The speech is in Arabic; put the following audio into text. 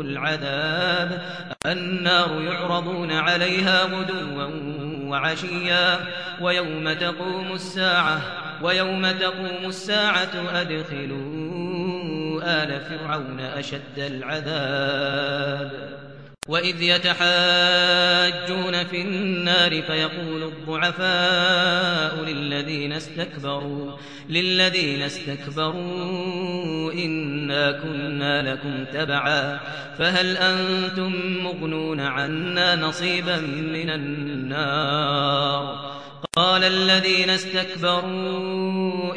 العذاب النار يعرضون عليها غدوا وعشيا ويوم تقوم الساعة ويوم تقوم الساعة أدخلوا آل فرعون أشد العذاب. وإذ يتحاجون في النار فيقول الضعفاء للذين استكبروا للذين استكبروا إنا كنا لكم تبعا فهل أنتم مغنون عنا نصيبا من النار؟ قال الذين استكبروا